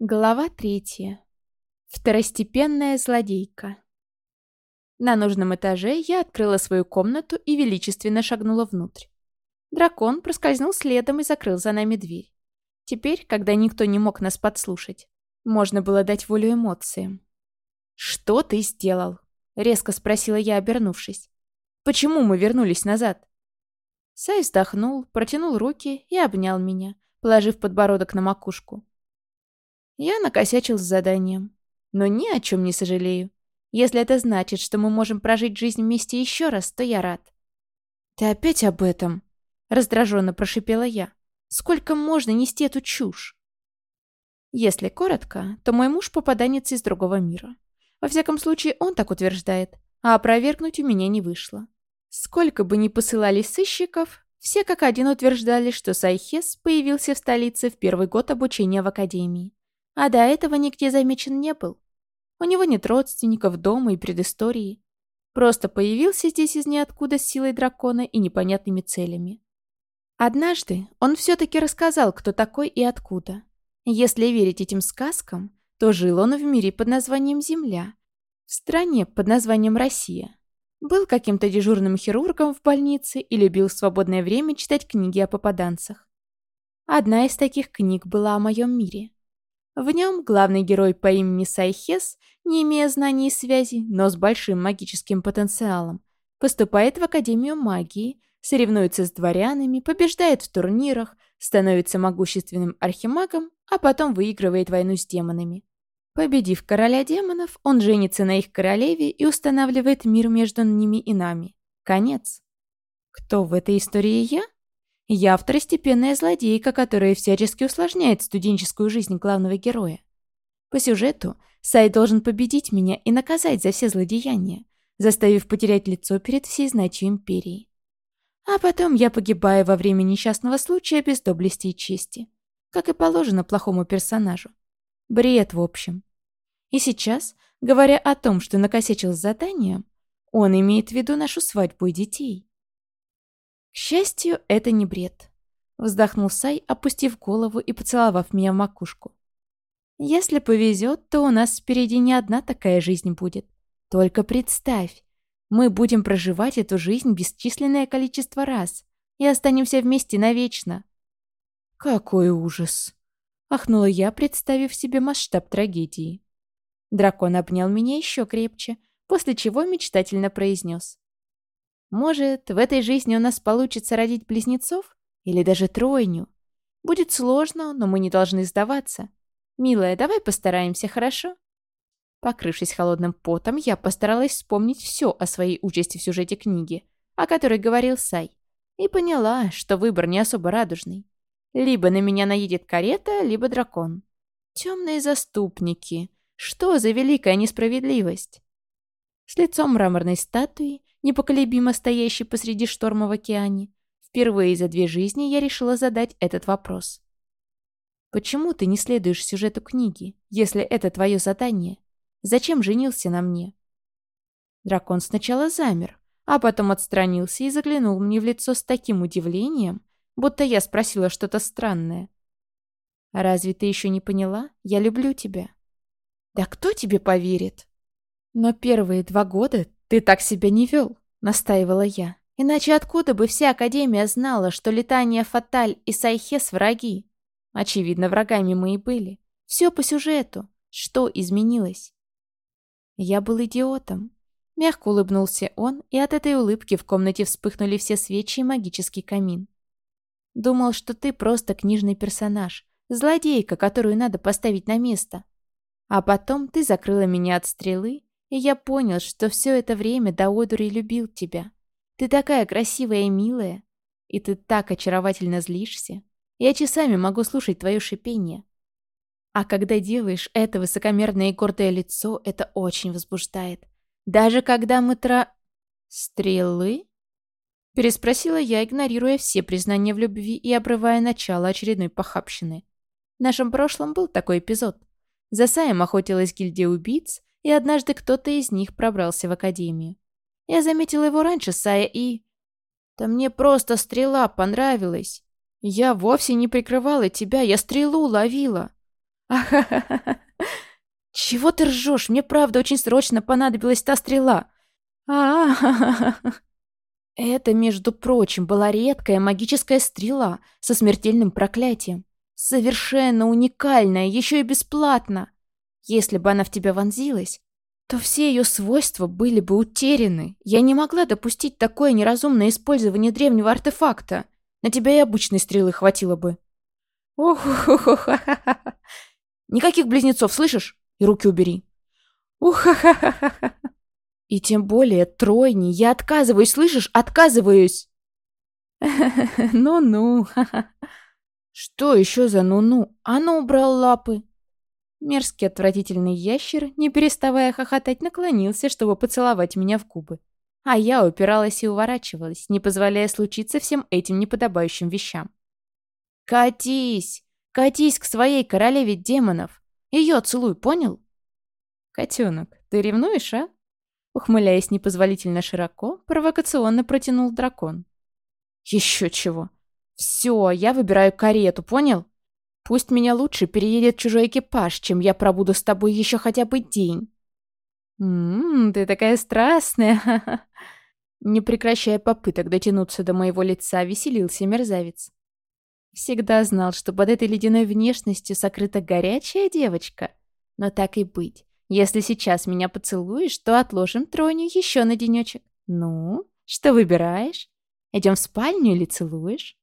Глава третья. Второстепенная злодейка. На нужном этаже я открыла свою комнату и величественно шагнула внутрь. Дракон проскользнул следом и закрыл за нами дверь. Теперь, когда никто не мог нас подслушать, можно было дать волю эмоциям. «Что ты сделал?» — резко спросила я, обернувшись. «Почему мы вернулись назад?» Сай вздохнул, протянул руки и обнял меня, положив подбородок на макушку. Я накосячил с заданием. Но ни о чем не сожалею. Если это значит, что мы можем прожить жизнь вместе еще раз, то я рад. «Ты опять об этом?» — раздраженно прошипела я. «Сколько можно нести эту чушь?» Если коротко, то мой муж попаданец из другого мира. Во всяком случае, он так утверждает, а опровергнуть у меня не вышло. Сколько бы ни посылали сыщиков, все как один утверждали, что Сайхес появился в столице в первый год обучения в академии а до этого нигде замечен не был. У него нет родственников, дома и предыстории. Просто появился здесь из ниоткуда с силой дракона и непонятными целями. Однажды он все-таки рассказал, кто такой и откуда. Если верить этим сказкам, то жил он в мире под названием Земля, в стране под названием Россия. Был каким-то дежурным хирургом в больнице и любил в свободное время читать книги о попаданцах. Одна из таких книг была о моем мире. В нем главный герой по имени Сайхес, не имея знаний и связей, но с большим магическим потенциалом, поступает в Академию магии, соревнуется с дворянами, побеждает в турнирах, становится могущественным архимагом, а потом выигрывает войну с демонами. Победив короля демонов, он женится на их королеве и устанавливает мир между ними и нами. Конец. Кто в этой истории я? Я второстепенная злодейка, которая всячески усложняет студенческую жизнь главного героя. По сюжету Сай должен победить меня и наказать за все злодеяния, заставив потерять лицо перед всей знатью Империи. А потом я погибаю во время несчастного случая без доблести и чести, как и положено плохому персонажу. Бред, в общем. И сейчас, говоря о том, что накосячил с заданием, он имеет в виду нашу свадьбу и детей. Счастью, это не бред. Вздохнул Сай, опустив голову и поцеловав меня в макушку. Если повезет, то у нас впереди не одна такая жизнь будет. Только представь, мы будем проживать эту жизнь бесчисленное количество раз и останемся вместе навечно. Какой ужас! Ахнула я, представив себе масштаб трагедии. Дракон обнял меня еще крепче, после чего мечтательно произнес. Может, в этой жизни у нас получится родить близнецов? Или даже тройню? Будет сложно, но мы не должны сдаваться. Милая, давай постараемся, хорошо? Покрывшись холодным потом, я постаралась вспомнить все о своей участи в сюжете книги, о которой говорил Сай, и поняла, что выбор не особо радужный. Либо на меня наедет карета, либо дракон. Темные заступники. Что за великая несправедливость? С лицом мраморной статуи непоколебимо стоящий посреди шторма в океане, впервые за две жизни я решила задать этот вопрос. «Почему ты не следуешь сюжету книги, если это твое задание? Зачем женился на мне?» Дракон сначала замер, а потом отстранился и заглянул мне в лицо с таким удивлением, будто я спросила что-то странное. «Разве ты еще не поняла? Я люблю тебя». «Да кто тебе поверит?» «Но первые два года «Ты так себя не вел», — настаивала я. «Иначе откуда бы вся Академия знала, что летание Фаталь и Сайхес враги? Очевидно, врагами мы и были. Все по сюжету. Что изменилось?» Я был идиотом. Мягко улыбнулся он, и от этой улыбки в комнате вспыхнули все свечи и магический камин. «Думал, что ты просто книжный персонаж, злодейка, которую надо поставить на место. А потом ты закрыла меня от стрелы и я понял, что все это время до одури любил тебя. Ты такая красивая и милая. И ты так очаровательно злишься. Я часами могу слушать твое шипение. А когда делаешь это высокомерное и гордое лицо, это очень возбуждает. Даже когда мы тра... Стрелы? Переспросила я, игнорируя все признания в любви и обрывая начало очередной похабщины. В нашем прошлом был такой эпизод. За Саем охотилась гильдия убийц, и однажды кто-то из них пробрался в академию. Я заметила его раньше, Сая, и... Да мне просто стрела понравилась. Я вовсе не прикрывала тебя, я стрелу ловила. Ахахаха. Чего ты ржешь? Мне правда очень срочно понадобилась та стрела. А, Это, между прочим, была редкая магическая стрела со смертельным проклятием. Совершенно уникальная, еще и бесплатно. Если бы она в тебя вонзилась, то все ее свойства были бы утеряны. Я не могла допустить такое неразумное использование древнего артефакта. На тебя и обычной стрелы хватило бы. ох ох ох Никаких близнецов, слышишь? И руки убери. ух И тем более тройни. Я отказываюсь, слышишь? Отказываюсь. Ну-ну. Что еще за ну-ну? А ну, убрал лапы. Мерзкий отвратительный ящер, не переставая хохотать, наклонился, чтобы поцеловать меня в губы. А я упиралась и уворачивалась, не позволяя случиться всем этим неподобающим вещам. «Катись! Катись к своей королеве демонов! Ее целуй, понял?» «Котенок, ты ревнуешь, а?» Ухмыляясь непозволительно широко, провокационно протянул дракон. «Еще чего! Все, я выбираю карету, понял? Пусть меня лучше переедет чужой экипаж, чем я пробуду с тобой еще хотя бы день. Ммм, ты такая страстная. Не прекращая попыток дотянуться до моего лица, веселился мерзавец. Всегда знал, что под этой ледяной внешностью сокрыта горячая девочка. Но так и быть. Если сейчас меня поцелуешь, то отложим троню еще на денечек. Ну, что выбираешь? Идем в спальню или целуешь?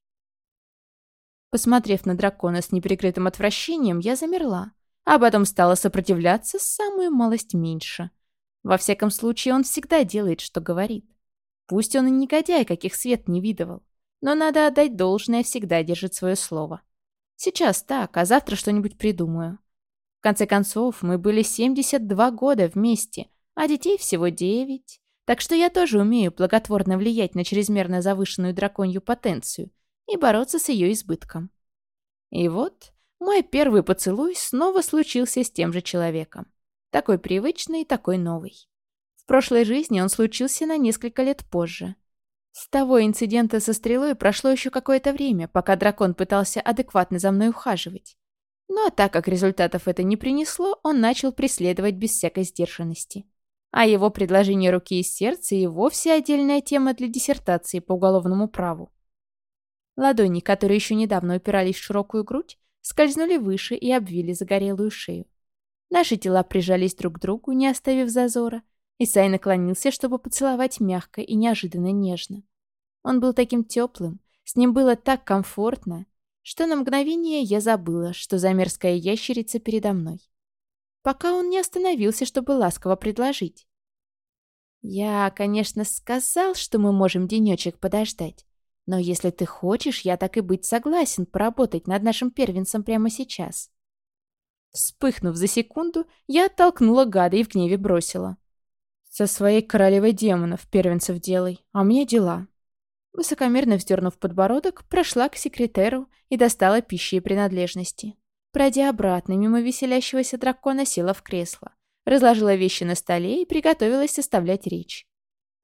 Посмотрев на дракона с неприкрытым отвращением, я замерла, а потом стала сопротивляться самую малость меньше. Во всяком случае, он всегда делает, что говорит. Пусть он и негодяй, каких свет не видывал, но надо отдать должное, всегда держит свое слово. Сейчас так, а завтра что-нибудь придумаю. В конце концов, мы были 72 года вместе, а детей всего 9. Так что я тоже умею благотворно влиять на чрезмерно завышенную драконью потенцию и бороться с ее избытком. И вот мой первый поцелуй снова случился с тем же человеком. Такой привычный и такой новый. В прошлой жизни он случился на несколько лет позже. С того инцидента со стрелой прошло еще какое-то время, пока дракон пытался адекватно за мной ухаживать. Но так как результатов это не принесло, он начал преследовать без всякой сдержанности. А его предложение руки и сердца и вовсе отдельная тема для диссертации по уголовному праву. Ладони, которые еще недавно упирались в широкую грудь, скользнули выше и обвили загорелую шею. Наши тела прижались друг к другу, не оставив зазора, и Сай наклонился, чтобы поцеловать мягко и неожиданно нежно. Он был таким теплым, с ним было так комфортно, что на мгновение я забыла, что за мерзкая ящерица передо мной. Пока он не остановился, чтобы ласково предложить. «Я, конечно, сказал, что мы можем денечек подождать, но если ты хочешь, я так и быть согласен поработать над нашим первенцем прямо сейчас. Вспыхнув за секунду, я оттолкнула гада и в гневе бросила. Со своей королевой демонов первенцев делай, а мне дела. Высокомерно вздернув подбородок, прошла к секретеру и достала пищи и принадлежности. Пройдя обратно, мимо веселящегося дракона села в кресло, разложила вещи на столе и приготовилась составлять речь.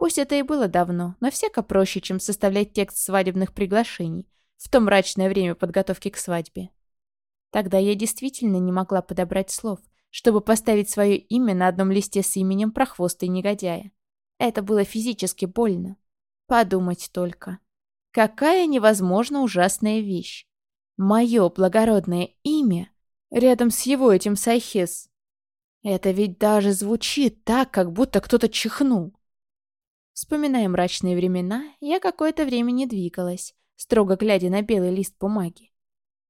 Пусть это и было давно, но всяко проще, чем составлять текст свадебных приглашений в то мрачное время подготовки к свадьбе. Тогда я действительно не могла подобрать слов, чтобы поставить свое имя на одном листе с именем прохвоста и негодяя. Это было физически больно. Подумать только. Какая невозможно ужасная вещь. Мое благородное имя рядом с его этим Сайхес. Это ведь даже звучит так, как будто кто-то чихнул. Вспоминая мрачные времена, я какое-то время не двигалась, строго глядя на белый лист бумаги.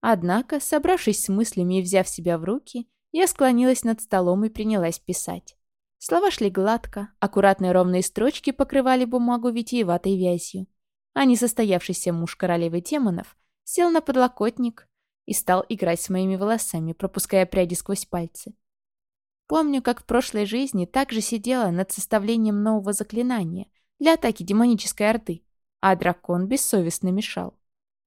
Однако, собравшись с мыслями и взяв себя в руки, я склонилась над столом и принялась писать. Слова шли гладко, аккуратные ровные строчки покрывали бумагу витиеватой вязью. А несостоявшийся муж королевы демонов сел на подлокотник и стал играть с моими волосами, пропуская пряди сквозь пальцы. Помню, как в прошлой жизни также сидела над составлением нового заклинания для атаки демонической орды, а дракон бессовестно мешал.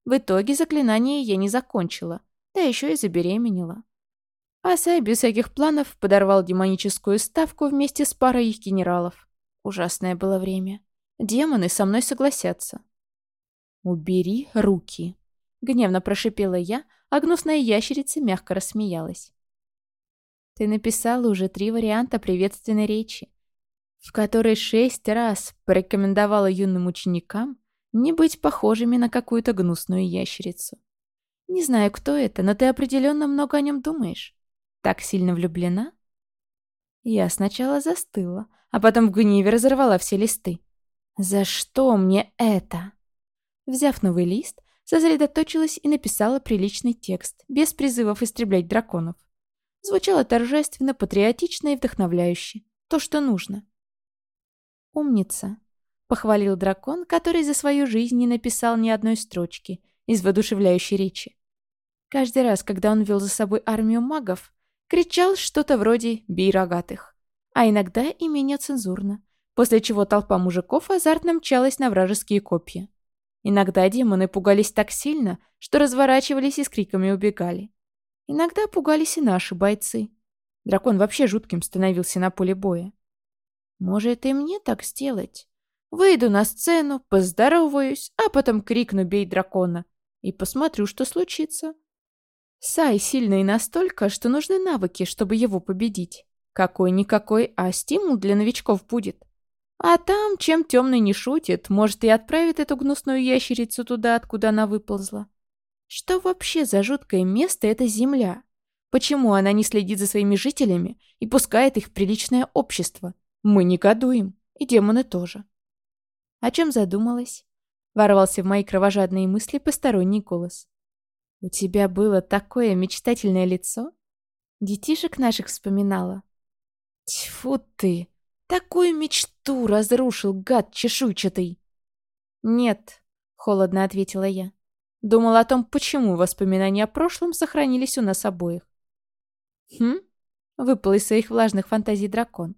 В итоге заклинание я не закончила, да еще и забеременела. А Сай без всяких планов подорвал демоническую ставку вместе с парой их генералов. Ужасное было время. Демоны со мной согласятся. «Убери руки!» — гневно прошипела я, а гнусная ящерица мягко рассмеялась. Ты написала уже три варианта приветственной речи, в которой шесть раз порекомендовала юным ученикам не быть похожими на какую-то гнусную ящерицу. Не знаю, кто это, но ты определенно много о нем думаешь. Так сильно влюблена? Я сначала застыла, а потом в гневе разорвала все листы. За что мне это? Взяв новый лист, сосредоточилась и написала приличный текст, без призывов истреблять драконов. Звучало торжественно, патриотично и вдохновляюще. То, что нужно. «Умница», — похвалил дракон, который за свою жизнь не написал ни одной строчки из воодушевляющей речи. Каждый раз, когда он вел за собой армию магов, кричал что-то вроде «бей рогатых», а иногда и менее цензурно, после чего толпа мужиков азартно мчалась на вражеские копья. Иногда демоны пугались так сильно, что разворачивались и с криками убегали. Иногда пугались и наши бойцы. Дракон вообще жутким становился на поле боя. Может, и мне так сделать? Выйду на сцену, поздороваюсь, а потом крикну «Бей дракона!» и посмотрю, что случится. Сай сильный настолько, что нужны навыки, чтобы его победить. Какой-никакой, а стимул для новичков будет. А там, чем темный не шутит, может и отправит эту гнусную ящерицу туда, откуда она выползла. Что вообще за жуткое место эта земля? Почему она не следит за своими жителями и пускает их в приличное общество? Мы негодуем, и демоны тоже. О чем задумалась? Ворвался в мои кровожадные мысли посторонний голос. «У тебя было такое мечтательное лицо?» Детишек наших вспоминала. «Тьфу ты! Такую мечту разрушил, гад чешуйчатый!» «Нет», — холодно ответила я. Думала о том, почему воспоминания о прошлом сохранились у нас обоих. «Хм?» — выпал из своих влажных фантазий дракон.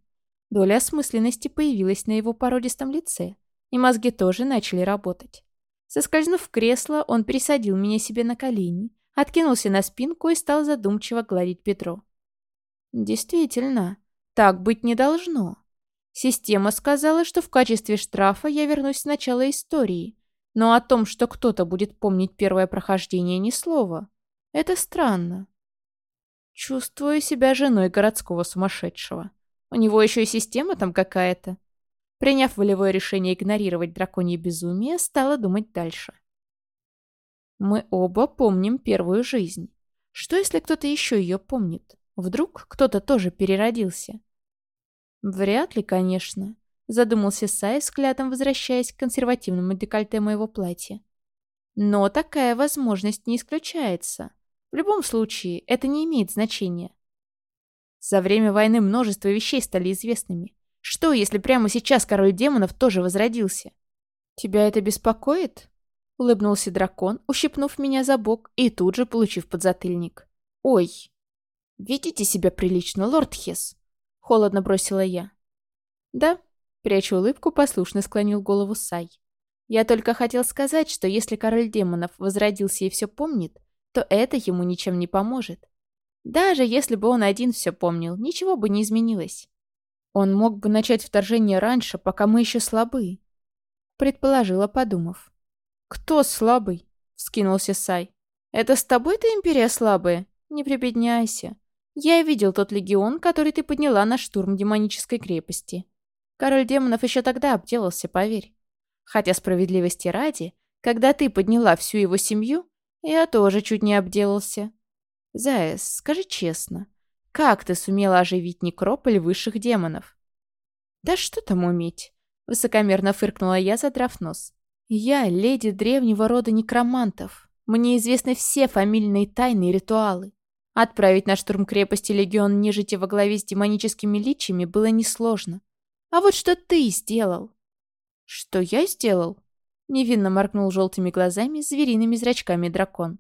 Доля осмысленности появилась на его породистом лице и мозги тоже начали работать. Соскользнув в кресло, он пересадил меня себе на колени, откинулся на спинку и стал задумчиво гладить Петро. Действительно, так быть не должно. Система сказала, что в качестве штрафа я вернусь с начала истории, но о том, что кто-то будет помнить первое прохождение, ни слова. Это странно. Чувствую себя женой городского сумасшедшего. У него еще и система там какая-то. Приняв волевое решение игнорировать драконье безумие, стала думать дальше. Мы оба помним первую жизнь. Что, если кто-то еще ее помнит? Вдруг кто-то тоже переродился? Вряд ли, конечно, задумался Сай, взглядом возвращаясь к консервативному декольте моего платья. Но такая возможность не исключается. В любом случае, это не имеет значения. За время войны множество вещей стали известными. Что, если прямо сейчас король демонов тоже возродился? Тебя это беспокоит? Улыбнулся дракон, ущипнув меня за бок и тут же получив подзатыльник. Ой! Ведите себя прилично, лорд Хес. Холодно бросила я. Да, прячу улыбку, послушно склонил голову Сай. Я только хотел сказать, что если король демонов возродился и все помнит, то это ему ничем не поможет. Даже если бы он один все помнил, ничего бы не изменилось. Он мог бы начать вторжение раньше, пока мы еще слабы. Предположила, подумав. «Кто слабый?» — скинулся Сай. «Это с тобой-то империя слабая? Не прибедняйся. Я видел тот легион, который ты подняла на штурм демонической крепости. Король демонов еще тогда обделался, поверь. Хотя справедливости ради, когда ты подняла всю его семью, я тоже чуть не обделался. Заяц, скажи честно, как ты сумела оживить некрополь высших демонов? Да что там уметь? Высокомерно фыркнула я, задрав нос. Я леди древнего рода некромантов. Мне известны все фамильные тайны и ритуалы. Отправить на штурм крепости легион нежити во главе с демоническими личиями было несложно. А вот что ты сделал? Что я сделал? Невинно моргнул желтыми глазами звериными зрачками дракон.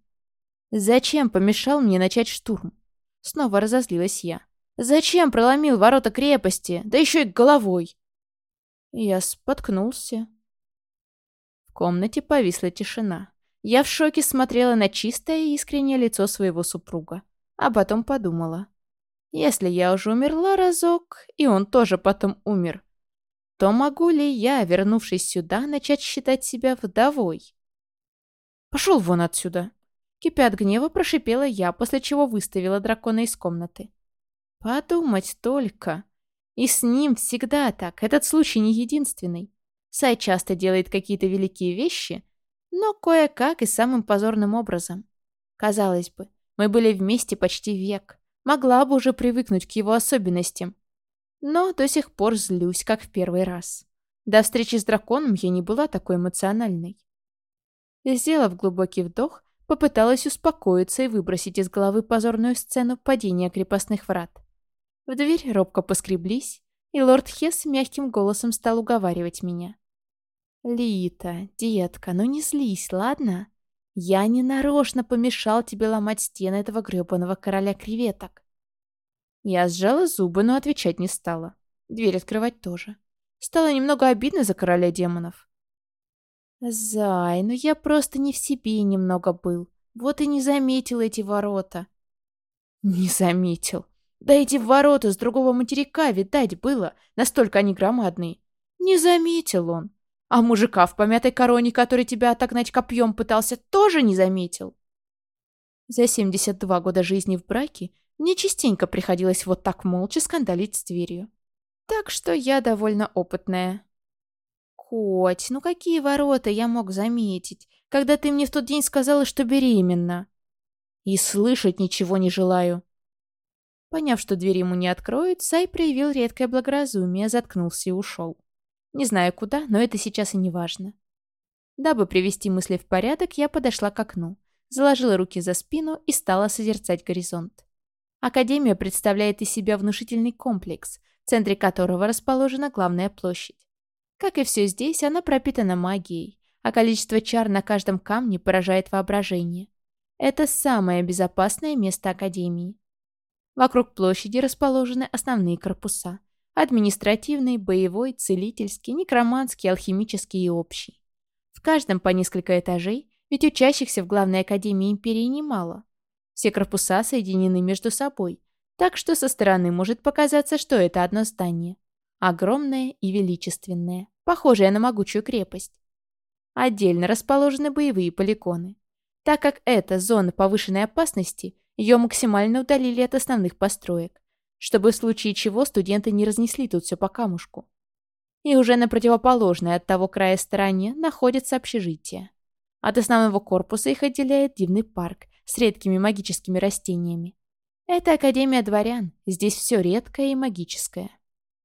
Зачем помешал мне начать штурм? Снова разозлилась я. «Зачем проломил ворота крепости? Да еще и головой!» Я споткнулся. В комнате повисла тишина. Я в шоке смотрела на чистое и искреннее лицо своего супруга. А потом подумала. Если я уже умерла разок, и он тоже потом умер, то могу ли я, вернувшись сюда, начать считать себя вдовой? «Пошел вон отсюда!» Кипя от гнева, прошипела я, после чего выставила дракона из комнаты. Подумать только. И с ним всегда так, этот случай не единственный. Сай часто делает какие-то великие вещи, но кое-как и самым позорным образом. Казалось бы, мы были вместе почти век. Могла бы уже привыкнуть к его особенностям. Но до сих пор злюсь, как в первый раз. До встречи с драконом я не была такой эмоциональной. Сделав глубокий вдох, попыталась успокоиться и выбросить из головы позорную сцену падения крепостных врат. В дверь робко поскреблись, и лорд Хесс мягким голосом стал уговаривать меня. «Лита, детка, ну не злись, ладно? Я не нарочно помешал тебе ломать стены этого грёбаного короля креветок». Я сжала зубы, но отвечать не стала. Дверь открывать тоже. Стало немного обидно за короля демонов. «Зай, ну я просто не в себе немного был. Вот и не заметил эти ворота». «Не заметил. Да эти ворота с другого материка, видать, было. Настолько они громадные. Не заметил он. А мужика в помятой короне, который тебя отогнать копьем пытался, тоже не заметил. За 72 года жизни в браке мне частенько приходилось вот так молча скандалить с дверью. Так что я довольно опытная. Коть, ну какие ворота я мог заметить, когда ты мне в тот день сказала, что беременна? И слышать ничего не желаю. Поняв, что дверь ему не откроют, Сай проявил редкое благоразумие, заткнулся и ушел. Не знаю куда, но это сейчас и не важно. Дабы привести мысли в порядок, я подошла к окну, заложила руки за спину и стала созерцать горизонт. Академия представляет из себя внушительный комплекс, в центре которого расположена главная площадь. Как и все здесь, она пропитана магией, а количество чар на каждом камне поражает воображение. Это самое безопасное место Академии. Вокруг площади расположены основные корпуса. Административный, боевой, целительский, некроманский, алхимический и общий. В каждом по несколько этажей, ведь учащихся в главной академии империи немало. Все корпуса соединены между собой, так что со стороны может показаться, что это одно здание. Огромное и величественное, похожее на могучую крепость. Отдельно расположены боевые полигоны. Так как это зона повышенной опасности – ее максимально удалили от основных построек, чтобы в случае чего студенты не разнесли тут все по камушку. И уже на противоположной от того края стороне находится общежитие. От основного корпуса их отделяет дивный парк с редкими магическими растениями. Это Академия дворян, здесь все редкое и магическое.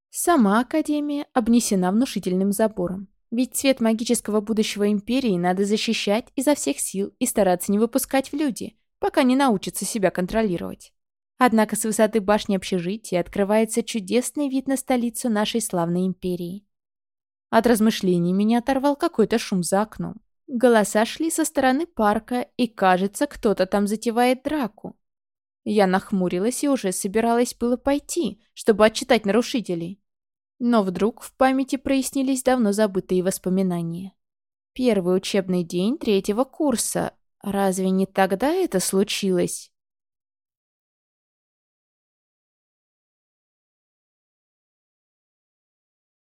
Сама Академия обнесена внушительным забором. Ведь цвет магического будущего Империи надо защищать изо всех сил и стараться не выпускать в люди, пока не научится себя контролировать. Однако с высоты башни общежития открывается чудесный вид на столицу нашей славной империи. От размышлений меня оторвал какой-то шум за окном. Голоса шли со стороны парка, и, кажется, кто-то там затевает драку. Я нахмурилась и уже собиралась было пойти, чтобы отчитать нарушителей. Но вдруг в памяти прояснились давно забытые воспоминания. Первый учебный день третьего курса, Разве не тогда это случилось?